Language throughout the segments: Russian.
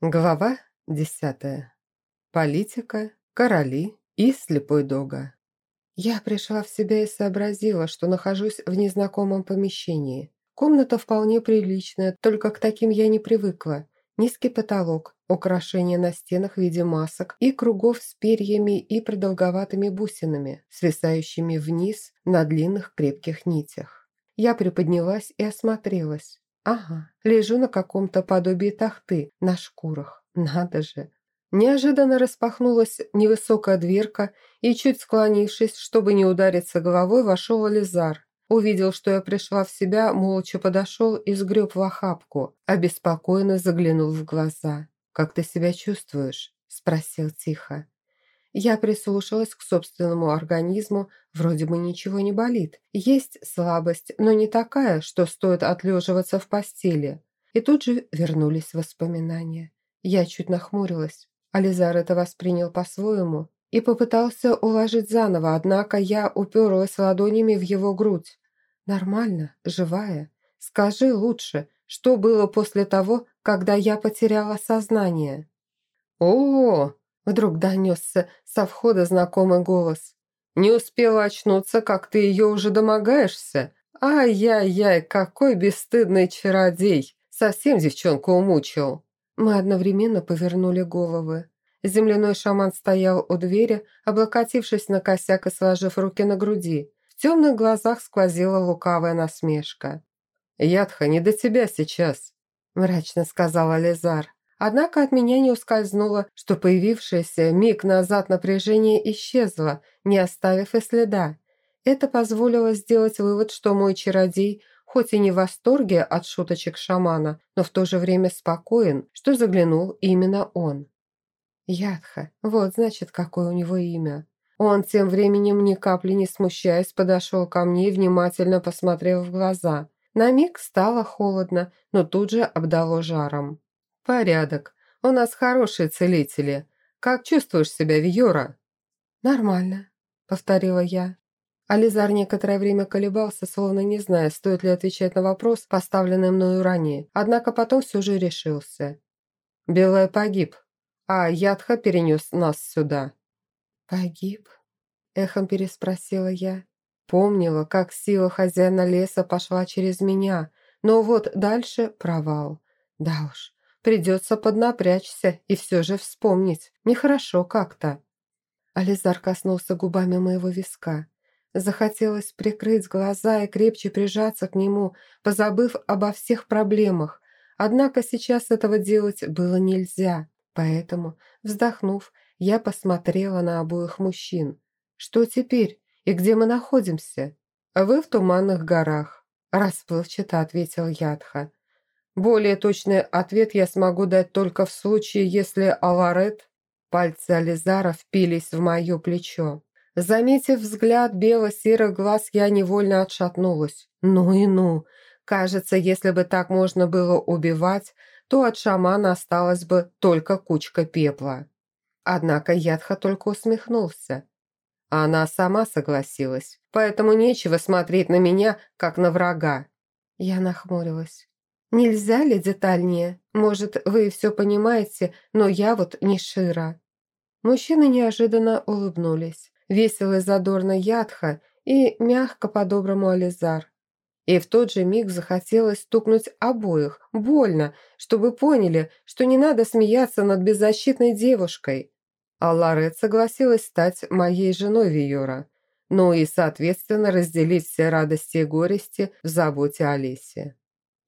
Глава десятая. Политика, короли и слепой дога. Я пришла в себя и сообразила, что нахожусь в незнакомом помещении. Комната вполне приличная, только к таким я не привыкла. Низкий потолок, украшения на стенах в виде масок и кругов с перьями и продолговатыми бусинами, свисающими вниз на длинных крепких нитях. Я приподнялась и осмотрелась. Ага, лежу на каком-то подобии тахты на шкурах. Надо же. Неожиданно распахнулась невысокая дверка, и, чуть склонившись, чтобы не удариться головой, вошел Ализар. Увидел, что я пришла в себя, молча подошел и сгреб в охапку, обеспокоенно заглянул в глаза. «Как ты себя чувствуешь?» – спросил тихо. Я прислушалась к собственному организму, вроде бы ничего не болит. Есть слабость, но не такая, что стоит отлеживаться в постели. И тут же вернулись воспоминания. Я чуть нахмурилась. Ализар это воспринял по-своему и попытался уложить заново, однако я уперлась ладонями в его грудь. «Нормально, живая. Скажи лучше, что было после того, когда я потеряла сознание?» «О, Вдруг донесся со входа знакомый голос. «Не успела очнуться, как ты ее уже домогаешься? Ай-яй-яй, какой бесстыдный чародей! Совсем девчонку умучил!» Мы одновременно повернули головы. Земляной шаман стоял у двери, облокотившись на косяк и сложив руки на груди. В темных глазах сквозила лукавая насмешка. «Ядха, не до тебя сейчас», – мрачно сказал Ализар. Однако от меня не ускользнуло, что появившееся миг назад напряжение исчезло, не оставив и следа. Это позволило сделать вывод, что мой чародей, хоть и не в восторге от шуточек шамана, но в то же время спокоен, что заглянул именно он. Ядха, вот значит, какое у него имя. Он тем временем, ни капли не смущаясь, подошел ко мне и внимательно посмотрел в глаза. На миг стало холодно, но тут же обдало жаром. «Порядок. У нас хорошие целители. Как чувствуешь себя, Вьора?» «Нормально», — повторила я. Ализар некоторое время колебался, словно не зная, стоит ли отвечать на вопрос, поставленный мною ранее, однако потом все же решился. «Белая погиб, а Ядха перенес нас сюда». «Погиб?» – эхом переспросила я. Помнила, как сила хозяина леса пошла через меня, но вот дальше провал. Да уж, Придется поднапрячься и все же вспомнить. Нехорошо как-то. Ализар коснулся губами моего виска. Захотелось прикрыть глаза и крепче прижаться к нему, позабыв обо всех проблемах. Однако сейчас этого делать было нельзя. Поэтому, вздохнув, я посмотрела на обоих мужчин. «Что теперь? И где мы находимся?» «Вы в туманных горах», – расплывчато ответил Ядха. Более точный ответ я смогу дать только в случае, если Аларет... Пальцы Ализара впились в мое плечо. Заметив взгляд бело-серых глаз, я невольно отшатнулась. Ну и ну. Кажется, если бы так можно было убивать, то от шамана осталась бы только кучка пепла. Однако Ядха только усмехнулся. Она сама согласилась, поэтому нечего смотреть на меня, как на врага. Я нахмурилась. «Нельзя ли детальнее? Может, вы все понимаете, но я вот не Шира». Мужчины неожиданно улыбнулись. Весело и задорно Ядха и мягко по-доброму Ализар. И в тот же миг захотелось стукнуть обоих, больно, чтобы поняли, что не надо смеяться над беззащитной девушкой. А Ларет согласилась стать моей женой Виора, ну и, соответственно, разделить все радости и горести в заботе о.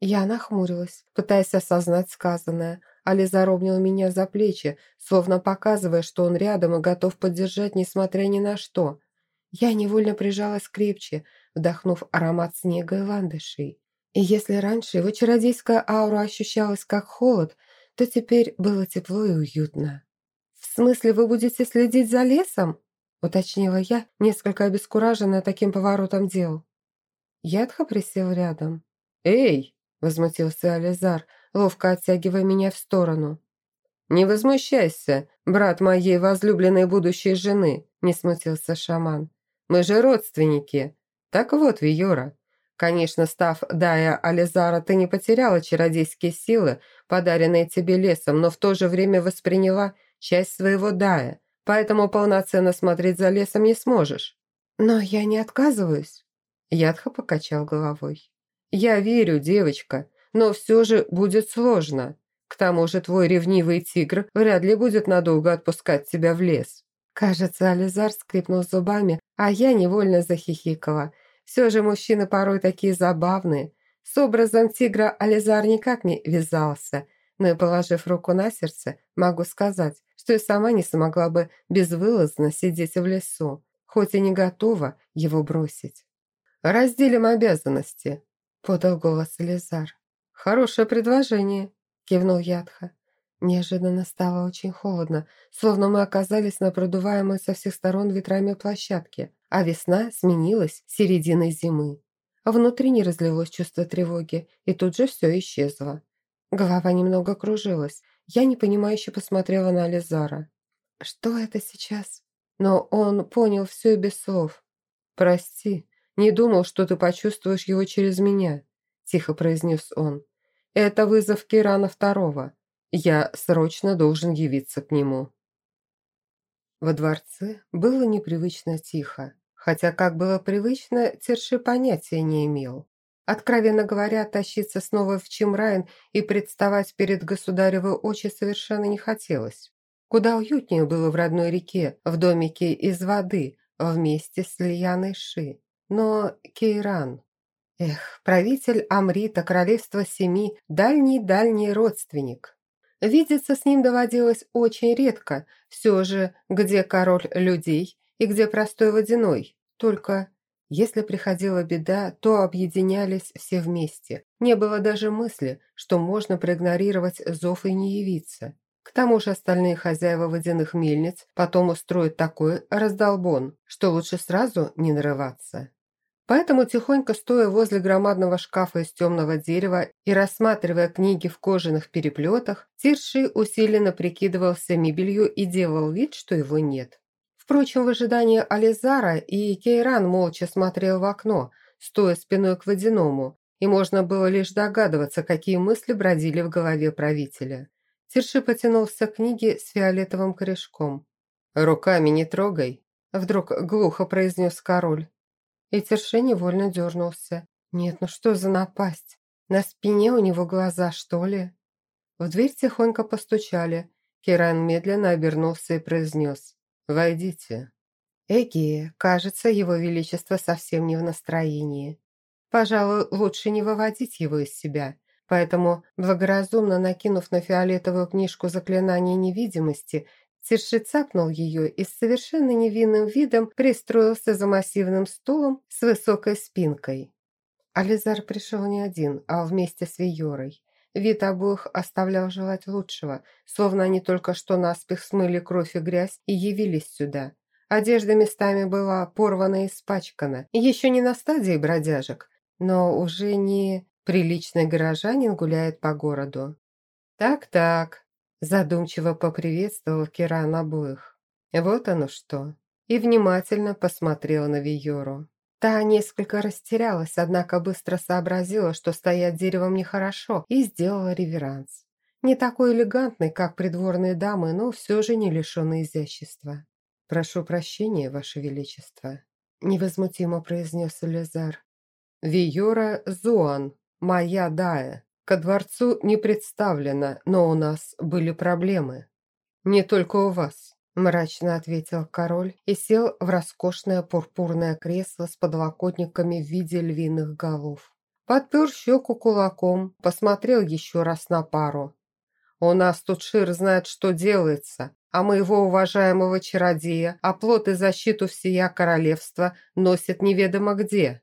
Я нахмурилась, пытаясь осознать сказанное. Ализар обнял меня за плечи, словно показывая, что он рядом и готов поддержать, несмотря ни на что. Я невольно прижалась крепче, вдохнув аромат снега и ландышей. И если раньше его чародейская аура ощущалась как холод, то теперь было тепло и уютно. «В смысле, вы будете следить за лесом?» – уточнила я, несколько обескураженная таким поворотом дел. Ядха присел рядом. «Эй!» – возмутился Ализар, ловко оттягивая меня в сторону. «Не возмущайся, брат моей возлюбленной будущей жены», – не смутился шаман. «Мы же родственники. Так вот, Виора, Конечно, став Дая Ализара, ты не потеряла чародейские силы, подаренные тебе лесом, но в то же время восприняла часть своего Дая, поэтому полноценно смотреть за лесом не сможешь». «Но я не отказываюсь», – Ядха покачал головой. «Я верю, девочка, но все же будет сложно. К тому же твой ревнивый тигр вряд ли будет надолго отпускать тебя в лес». Кажется, Ализар скрипнул зубами, а я невольно захихикала. Все же мужчины порой такие забавные. С образом тигра Ализар никак не вязался, но и положив руку на сердце, могу сказать, что и сама не смогла бы безвылазно сидеть в лесу, хоть и не готова его бросить. «Разделим обязанности», – подал голос Ализар. «Хорошее предложение», – кивнул Ядха. Неожиданно стало очень холодно, словно мы оказались на продуваемой со всех сторон ветрами площадке, а весна сменилась серединой зимы. Внутри не разлилось чувство тревоги, и тут же все исчезло. Голова немного кружилась. Я непонимающе посмотрела на Ализара. «Что это сейчас?» Но он понял все без слов. «Прости, не думал, что ты почувствуешь его через меня», тихо произнес он. «Это вызов Кирана Второго. Я срочно должен явиться к нему». Во дворце было непривычно тихо, хотя, как было привычно, Терши понятия не имел. Откровенно говоря, тащиться снова в Чимрайн и представать перед государевы очи совершенно не хотелось. Куда уютнее было в родной реке, в домике из воды, вместе с Лияной Ши. Но Кейран... Эх, правитель Амрита, королевства Семи, дальний-дальний родственник. Видеться с ним доводилось очень редко, все же, где король людей и где простой водяной. Только если приходила беда, то объединялись все вместе. Не было даже мысли, что можно проигнорировать зов и не явиться. К тому же остальные хозяева водяных мельниц потом устроят такой раздолбон, что лучше сразу не нарываться. Поэтому, тихонько стоя возле громадного шкафа из темного дерева и рассматривая книги в кожаных переплетах, Тирши усиленно прикидывался мебелью и делал вид, что его нет. Впрочем, в ожидании Ализара и Кейран молча смотрел в окно, стоя спиной к водяному, и можно было лишь догадываться, какие мысли бродили в голове правителя. Тирши потянулся к книге с фиолетовым корешком. «Руками не трогай», – вдруг глухо произнес король. И Терше невольно дернулся. Нет, ну что за напасть? На спине у него глаза, что ли? В дверь тихонько постучали. Киран медленно обернулся и произнес. «Войдите». Эги, кажется, его величество совсем не в настроении. Пожалуй, лучше не выводить его из себя. Поэтому, благоразумно накинув на фиолетовую книжку заклинание невидимости, Тирши цапнул ее и с совершенно невинным видом пристроился за массивным стулом с высокой спинкой. Ализар пришел не один, а вместе с Виорой. Вид обоих оставлял желать лучшего, словно они только что наспех смыли кровь и грязь и явились сюда. Одежда местами была порвана и испачкана, еще не на стадии бродяжек, но уже не приличный горожанин гуляет по городу. «Так-так», Задумчиво поприветствовал Киран обоих. Вот оно что. И внимательно посмотрела на Виору. Та несколько растерялась, однако быстро сообразила, что стоять деревом нехорошо, и сделала реверанс. Не такой элегантный, как придворные дамы, но все же не лишенный изящества. «Прошу прощения, Ваше Величество», – невозмутимо произнес Лезар. «Виора Зуан, моя Дая», Ко дворцу не представлено, но у нас были проблемы. Не только у вас, мрачно ответил король и сел в роскошное пурпурное кресло с подлокотниками в виде львиных голов. Подпер щеку кулаком, посмотрел еще раз на пару. «У нас тут Шир знает, что делается, а моего уважаемого чародея оплот и защиту всея королевства носит неведомо где».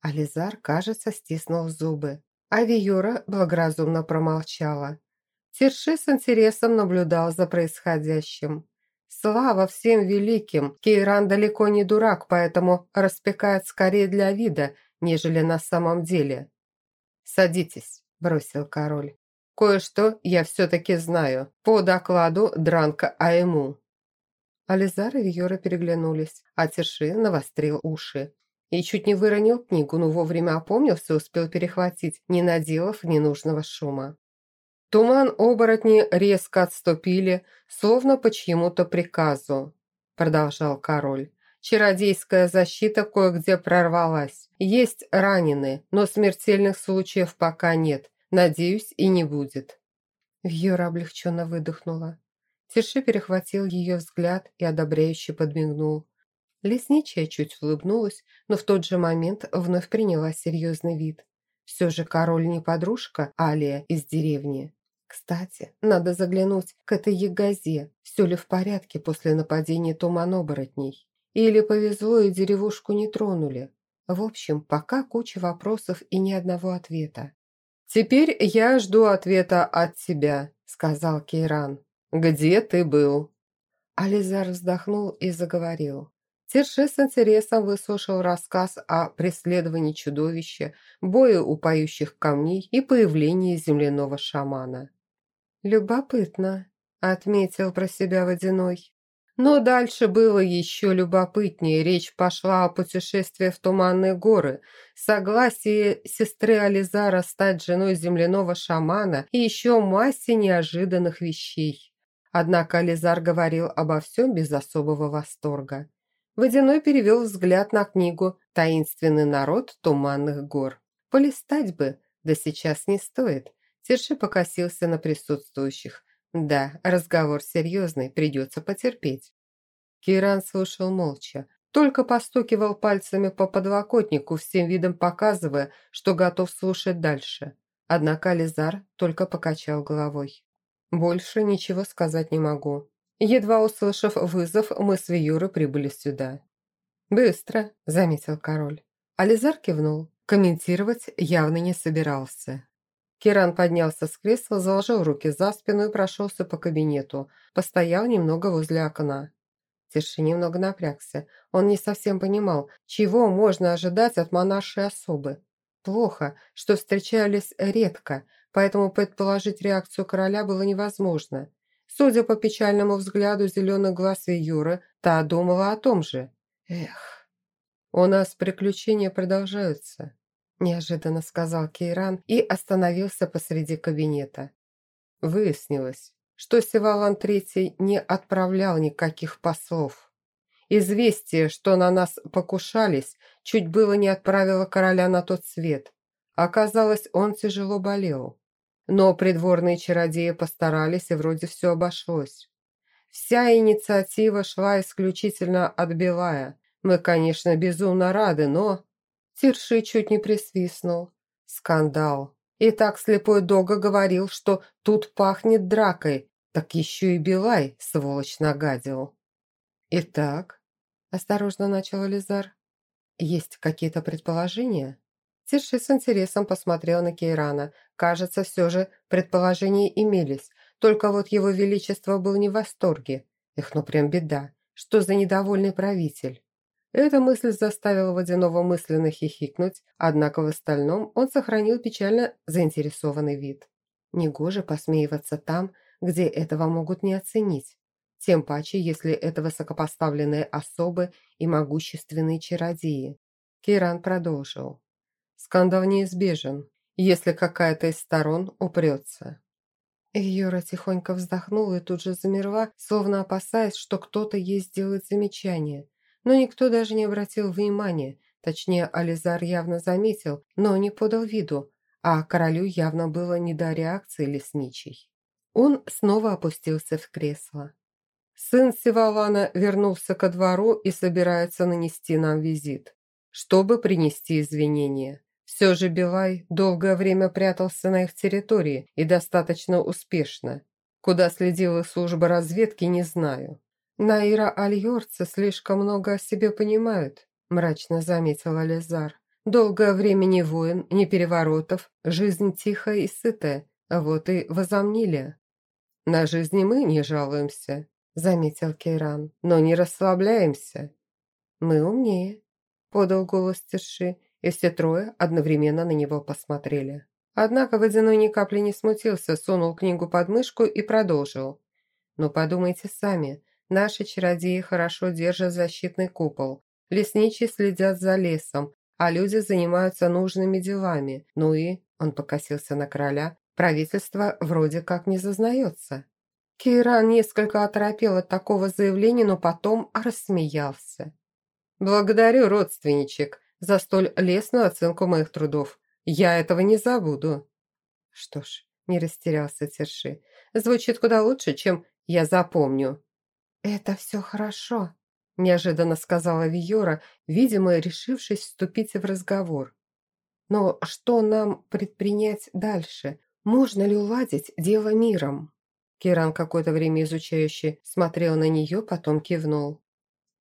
Ализар, кажется, стиснул зубы. А благоразумно промолчала. Терши с интересом наблюдал за происходящим. Слава всем великим! Кейран далеко не дурак, поэтому распекает скорее для вида, нежели на самом деле. «Садитесь», – бросил король. «Кое-что я все-таки знаю. По докладу Дранка Айму». Ализар и Виора переглянулись, а Терши навострил уши. И чуть не выронил книгу, но вовремя опомнился и успел перехватить, не наделав ненужного шума. Туман оборотни резко отступили, словно по чьему-то приказу, продолжал король. Чародейская защита кое-где прорвалась. Есть раненые, но смертельных случаев пока нет. Надеюсь, и не будет. Вьюра облегченно выдохнула. Тиши перехватил ее взгляд и одобряюще подмигнул. Лесничая чуть улыбнулась, но в тот же момент вновь приняла серьезный вид. Все же король не подружка Алия из деревни. Кстати, надо заглянуть к этой ягозе, все ли в порядке после нападения туман-оборотней. Или повезло и деревушку не тронули. В общем, пока куча вопросов и ни одного ответа. «Теперь я жду ответа от тебя», – сказал Кейран. «Где ты был?» Ализар вздохнул и заговорил. Терши с интересом выслушал рассказ о преследовании чудовища, бое у камней и появлении земляного шамана. «Любопытно», – отметил про себя Водяной. Но дальше было еще любопытнее. Речь пошла о путешествии в Туманные горы, согласии сестры Ализара стать женой земляного шамана и еще массе неожиданных вещей. Однако Ализар говорил обо всем без особого восторга. Водяной перевел взгляд на книгу «Таинственный народ Туманных гор». Полистать бы, да сейчас не стоит. Терши покосился на присутствующих. Да, разговор серьезный, придется потерпеть. Киран слушал молча, только постукивал пальцами по подлокотнику, всем видом показывая, что готов слушать дальше. Однако Лизар только покачал головой. «Больше ничего сказать не могу. Едва услышав вызов, мы с Виюрой прибыли сюда». «Быстро», – заметил король. Ализар кивнул. Комментировать явно не собирался. Киран поднялся с кресла, заложил руки за спину и прошелся по кабинету. Постоял немного возле окна. Тиши немного напрягся. Он не совсем понимал, чего можно ожидать от монаршей особы. Плохо, что встречались редко, поэтому предположить реакцию короля было невозможно. Судя по печальному взгляду зеленых глаз Юры, та думала о том же. Эх, у нас приключения продолжаются неожиданно сказал Кейран и остановился посреди кабинета. Выяснилось, что Севалан Третий не отправлял никаких послов. Известие, что на нас покушались, чуть было не отправило короля на тот свет. Оказалось, он тяжело болел. Но придворные чародеи постарались, и вроде все обошлось. Вся инициатива шла исключительно от Белая. Мы, конечно, безумно рады, но... Тирши чуть не присвистнул. Скандал. И так слепой Дога говорил, что тут пахнет дракой, так еще и Билай, сволочь, нагадил. «Итак», – осторожно начал Лизар, – «есть какие-то предположения?» Тирши с интересом посмотрел на Кейрана. Кажется, все же предположения имелись, только вот его величество был не в восторге. Эх, ну прям беда. Что за недовольный правитель? Эта мысль заставила Водяного мысленно хихикнуть, однако в остальном он сохранил печально заинтересованный вид. Негоже посмеиваться там, где этого могут не оценить. Тем паче, если это высокопоставленные особы и могущественные чародеи. Кейран продолжил. Скандал неизбежен, если какая-то из сторон упрется. Юра тихонько вздохнула и тут же замерла, словно опасаясь, что кто-то ей сделает замечание – но никто даже не обратил внимания, точнее, Ализар явно заметил, но не подал виду, а королю явно было не до реакции лесничей. Он снова опустился в кресло. Сын Севалана вернулся ко двору и собирается нанести нам визит, чтобы принести извинения. Все же Билай долгое время прятался на их территории и достаточно успешно. Куда следила служба разведки, не знаю. «Наира Альорцы слишком много о себе понимают», – мрачно заметила Лизар. «Долгое время ни войн, ни переворотов, жизнь тихая и сытая, а вот и возомнили». «На жизни мы не жалуемся», – заметил Кейран, – «но не расслабляемся». «Мы умнее», – подал голос Терши, и все трое одновременно на него посмотрели. Однако Водяной ни капли не смутился, сунул книгу под мышку и продолжил. «Но подумайте сами, Наши чародеи хорошо держат защитный купол. Лесничие следят за лесом, а люди занимаются нужными делами. Ну и, он покосился на короля, правительство вроде как не зазнается. Кейран несколько оторопел от такого заявления, но потом рассмеялся. «Благодарю, родственничек, за столь лестную оценку моих трудов. Я этого не забуду». Что ж, не растерялся Терши. Звучит куда лучше, чем «я запомню». «Это все хорошо», – неожиданно сказала Виора, видимо, решившись вступить в разговор. «Но что нам предпринять дальше? Можно ли уладить дело миром?» Киран какое-то время изучающе смотрел на нее, потом кивнул.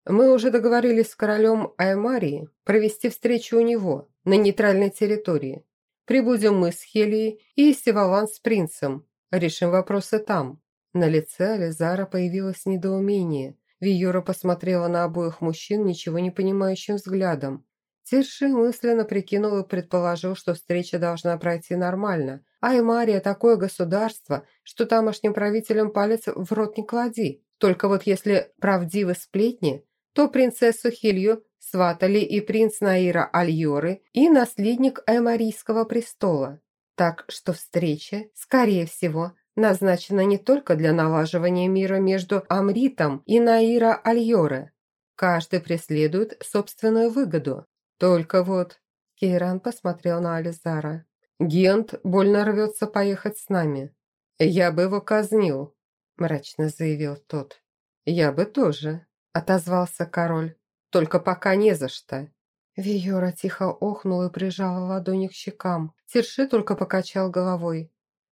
«Мы уже договорились с королем Аймарии провести встречу у него, на нейтральной территории. Прибудем мы с Хелией и Севалан с принцем. Решим вопросы там». На лице Ализара появилось недоумение. Виюра посмотрела на обоих мужчин ничего не понимающим взглядом. Терши мысленно прикинул и предположил, что встреча должна пройти нормально. Аймария такое государство, что тамошним правителям палец в рот не клади. Только вот если правдивы сплетни, то принцессу Хилью сватали и принц Наира Альоры, и наследник Аймарийского престола. Так что встреча, скорее всего, назначена не только для налаживания мира между Амритом и Наира Альоры. Каждый преследует собственную выгоду. Только вот... Кейран посмотрел на Ализара. «Гент больно рвется поехать с нами. Я бы его казнил», мрачно заявил тот. «Я бы тоже», отозвался король. «Только пока не за что». Виора тихо охнул и прижала ладони к щекам. Терши только покачал головой.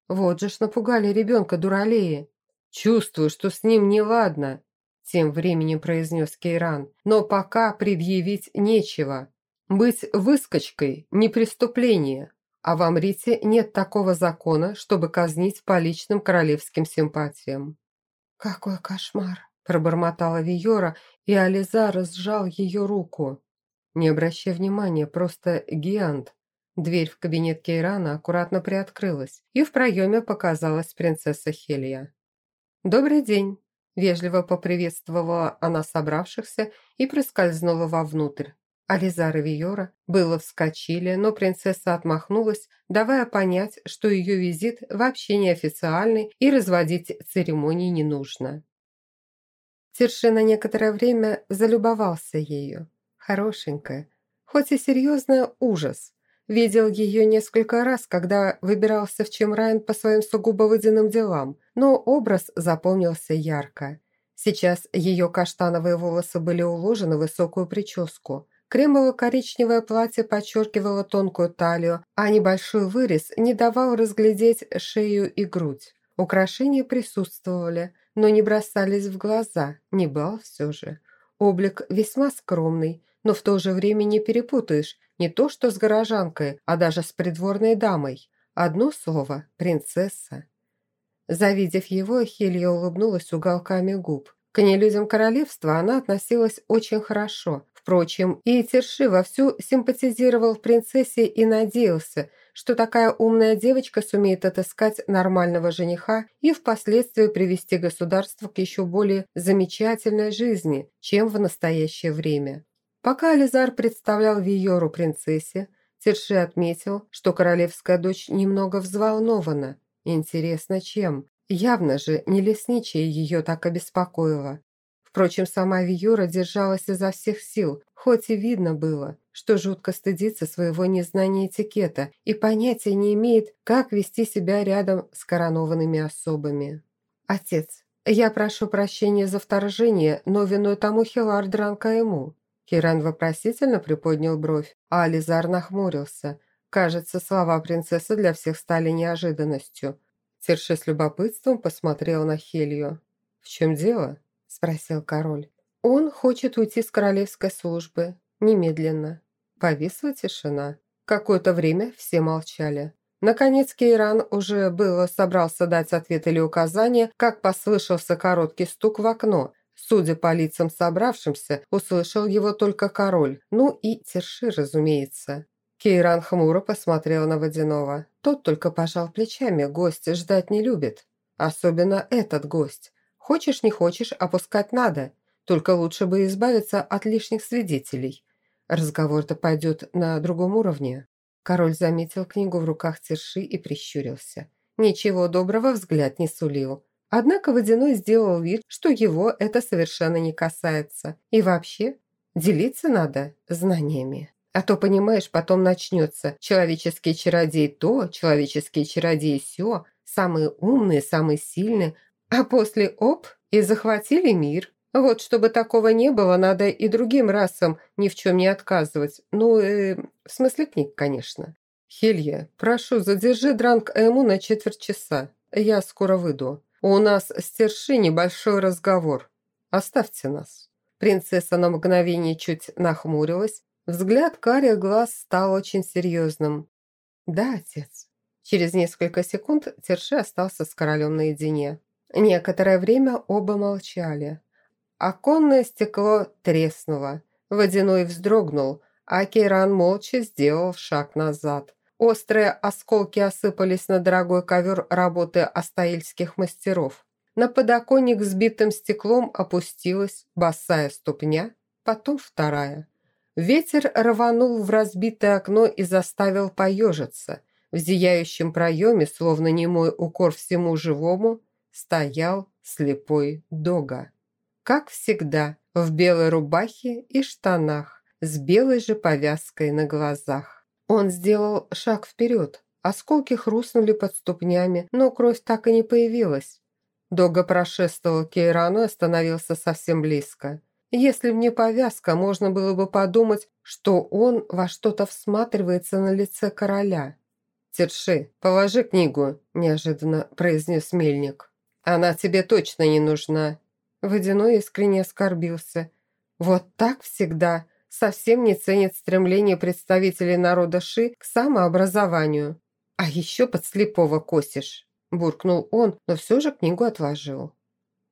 «Вот же ж напугали ребенка дуралеи!» «Чувствую, что с ним неладно», – тем временем произнес Кейран. «Но пока предъявить нечего. Быть выскочкой – не преступление, а в Амрите нет такого закона, чтобы казнить по личным королевским симпатиям». «Какой кошмар!» – пробормотала Виора, и Ализар сжал ее руку. Не обращай внимания, просто Гиант. Дверь в кабинет Кейрана аккуратно приоткрылась, и в проеме показалась принцесса Хелия. «Добрый день!» – вежливо поприветствовала она собравшихся и проскользнула вовнутрь. Ализар и Виора было вскочили, но принцесса отмахнулась, давая понять, что ее визит вообще не официальный и разводить церемонии не нужно. Терши на некоторое время залюбовался ею. Хорошенькая, хоть и серьезная ужас. Видел ее несколько раз, когда выбирался в Чемрайн по своим сугубо водяным делам, но образ запомнился ярко. Сейчас ее каштановые волосы были уложены в высокую прическу – Кремово-коричневое платье подчеркивало тонкую талию, а небольшой вырез не давал разглядеть шею и грудь. Украшения присутствовали, но не бросались в глаза, не бал все же. Облик весьма скромный, но в то же время не перепутаешь не то что с горожанкой, а даже с придворной дамой. Одно слово – принцесса. Завидев его, Хелья улыбнулась уголками губ. К нелюдям королевства она относилась очень хорошо, Впрочем, и Терши вовсю симпатизировал принцессе и надеялся, что такая умная девочка сумеет отыскать нормального жениха и впоследствии привести государство к еще более замечательной жизни, чем в настоящее время. Пока Ализар представлял Виору принцессе, Терши отметил, что королевская дочь немного взволнована. Интересно, чем? Явно же не лесничая ее так обеспокоила. Впрочем, сама Виюра держалась изо всех сил, хоть и видно было, что жутко стыдится своего незнания этикета и понятия не имеет, как вести себя рядом с коронованными особами. «Отец, я прошу прощения за вторжение, но виной тому Хилар Дранка ему». Киран вопросительно приподнял бровь, а Ализар нахмурился. Кажется, слова принцессы для всех стали неожиданностью. Терши с любопытством посмотрел на Хелью. «В чем дело?» спросил король. «Он хочет уйти с королевской службы. Немедленно». Повисла тишина. Какое-то время все молчали. Наконец Кейран уже было собрался дать ответ или указание, как послышался короткий стук в окно. Судя по лицам собравшимся, услышал его только король, ну и Терши, разумеется. Кейран хмуро посмотрел на Водянова. Тот только пожал плечами, гость ждать не любит. Особенно этот гость. Хочешь, не хочешь, опускать надо. только лучше бы избавиться от лишних свидетелей. Разговор-то пойдет на другом уровне. Король заметил книгу в руках Терши и прищурился. Ничего доброго взгляд не сулил. Однако Водяной сделал вид, что его это совершенно не касается. И вообще, делиться надо знаниями. А то, понимаешь, потом начнется человеческий чародей то, человеческий чародей сё, самые умные, самые сильные, а после оп, и захватили мир. Вот, чтобы такого не было, надо и другим расам ни в чем не отказывать. Ну, э, в смысле книг, конечно. Хелья, прошу, задержи Дранг Эму на четверть часа. Я скоро выйду. У нас с Терши небольшой разговор. Оставьте нас. Принцесса на мгновение чуть нахмурилась. Взгляд карих глаз стал очень серьезным. «Да, отец». Через несколько секунд Терши остался с королем наедине. Некоторое время оба молчали. Оконное стекло треснуло. Водяной вздрогнул, а Кейран молча сделал шаг назад. Острые осколки осыпались на дорогой ковер работы астаильских мастеров. На подоконник с битым стеклом опустилась босая ступня, потом вторая. Ветер рванул в разбитое окно и заставил поежиться. В зияющем проеме, словно немой укор всему живому, стоял слепой Дога. Как всегда, в белой рубахе и штанах, с белой же повязкой на глазах. Он сделал шаг вперед. Осколки хрустнули под ступнями, но кровь так и не появилась. Дога прошествовал Кейрану и остановился совсем близко. Если б не повязка, можно было бы подумать, что он во что-то всматривается на лице короля. «Терши, положи книгу», – неожиданно произнес мельник. «Она тебе точно не нужна. Водяной искренне оскорбился. Вот так всегда совсем не ценит стремление представителей народа Ши к самообразованию. А еще под слепого косишь, буркнул он, но все же книгу отложил.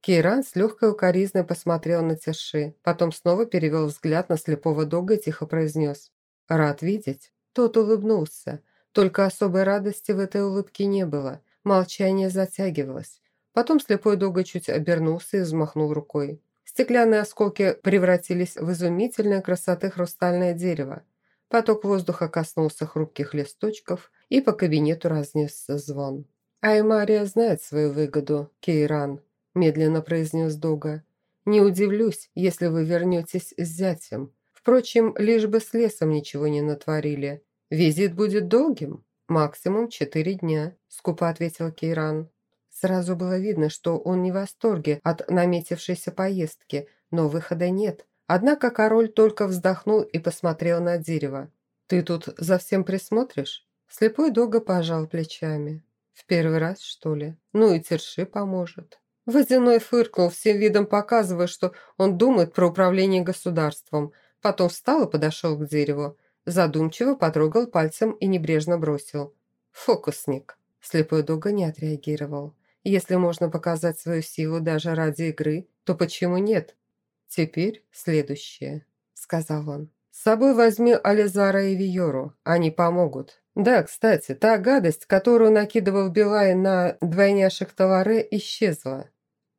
Кейран с легкой укоризной посмотрел на Тиши, потом снова перевел взгляд на слепого дога и тихо произнес. «Рад видеть». Тот улыбнулся. Только особой радости в этой улыбке не было. Молчание затягивалось. Потом слепой долго чуть обернулся и взмахнул рукой. Стеклянные осколки превратились в изумительной красоты хрустальное дерево. Поток воздуха коснулся хрупких листочков, и по кабинету разнесся звон. «Аймария знает свою выгоду, Кейран», – медленно произнес Дога. «Не удивлюсь, если вы вернетесь с зятем. Впрочем, лишь бы с лесом ничего не натворили. Визит будет долгим, максимум четыре дня», – скупо ответил Кейран. Сразу было видно, что он не в восторге от наметившейся поездки, но выхода нет. Однако король только вздохнул и посмотрел на дерево. «Ты тут за всем присмотришь?» Слепой долго пожал плечами. «В первый раз, что ли? Ну и терши поможет». Водяной фыркнул, всем видом показывая, что он думает про управление государством. Потом встал и подошел к дереву. Задумчиво потрогал пальцем и небрежно бросил. «Фокусник». Слепой долго не отреагировал. Если можно показать свою силу даже ради игры, то почему нет? Теперь следующее, сказал он. С собой возьми Ализара и Виору, они помогут. Да, кстати, та гадость, которую накидывал Билай на двойняшек Таларе, исчезла.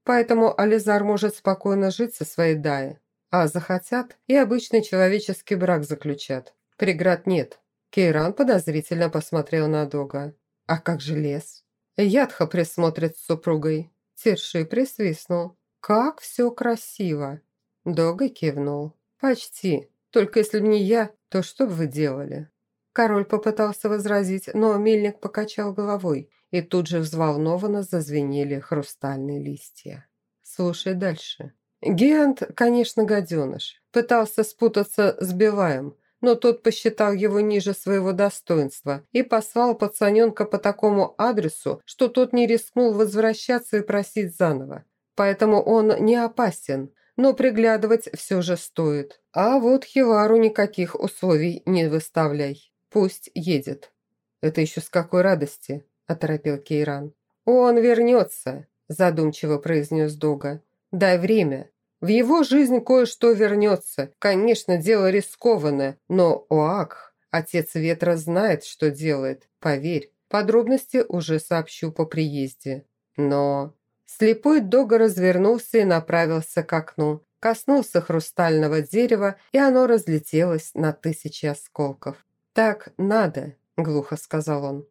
Поэтому Ализар может спокойно жить со своей Даей. А захотят, и обычный человеческий брак заключат. Преград нет. Кейран подозрительно посмотрел на Дога. А как же лес? Ядха присмотрит с супругой. Терши присвистнул. «Как все красиво!» Дога кивнул. «Почти. Только если б не я, то что бы вы делали?» Король попытался возразить, но мельник покачал головой, и тут же взволнованно зазвенели хрустальные листья. «Слушай дальше. Гиант, конечно, гаденыш. Пытался спутаться с Белаем, но тот посчитал его ниже своего достоинства и послал пацаненка по такому адресу, что тот не рискнул возвращаться и просить заново. Поэтому он не опасен, но приглядывать все же стоит. А вот Хивару никаких условий не выставляй. Пусть едет. Это еще с какой радости, оторопил Кейран. Он вернется, задумчиво произнес Дога. Дай время. В его жизнь кое-что вернется. Конечно, дело рискованное, но Оак, отец ветра, знает, что делает. Поверь, подробности уже сообщу по приезде. Но... Слепой Дога развернулся и направился к окну. коснулся хрустального дерева, и оно разлетелось на тысячи осколков. «Так надо», – глухо сказал он.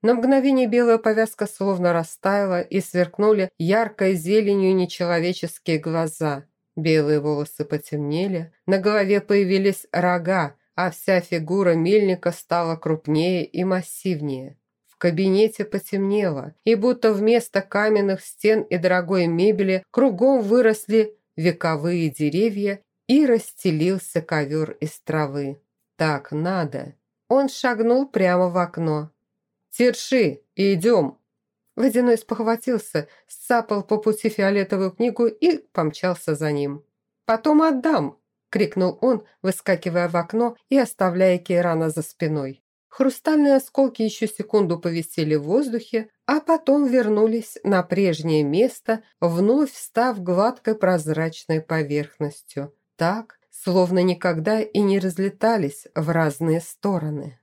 На мгновение белая повязка словно растаяла и сверкнули яркой зеленью нечеловеческие глаза. Белые волосы потемнели, на голове появились рога, а вся фигура мельника стала крупнее и массивнее. В кабинете потемнело, и будто вместо каменных стен и дорогой мебели кругом выросли вековые деревья и расстелился ковер из травы. Так надо. Он шагнул прямо в окно. «Терши, идем!» Водяной спохватился, сцапал по пути фиолетовую книгу и помчался за ним. «Потом отдам!» – крикнул он, выскакивая в окно и оставляя Кейрана за спиной. Хрустальные осколки еще секунду повисели в воздухе, а потом вернулись на прежнее место, вновь став гладкой прозрачной поверхностью. Так, словно никогда и не разлетались в разные стороны.